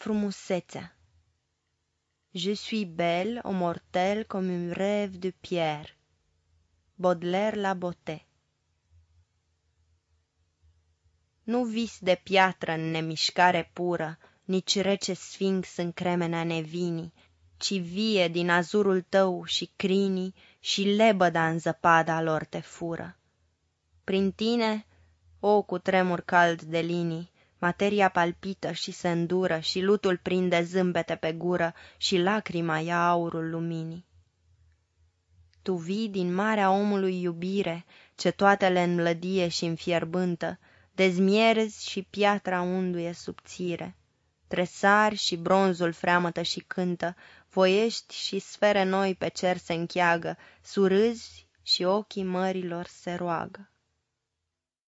Frumusețea Je suis belle au mortel comme un rêve de pierre. Baudelaire La Beauté Nu vis de piatră în nemișcare pură, Nici rece sfinx în cremenea nevinii, Ci vie din azurul tău și crinii Și lebăda în zăpada lor te fură. Prin tine, o cu tremur cald de linii, Materia palpită și se îndură Și lutul prinde zâmbete pe gură Și lacrima ia aurul luminii. Tu vii din marea omului iubire, Ce toate le înmlădie și înfierbântă, Dezmierzi și piatra unduie subțire, Tresari și bronzul freamătă și cântă, Voiești și sfere noi pe cer se încheagă, Surâzi și ochii mărilor se roagă.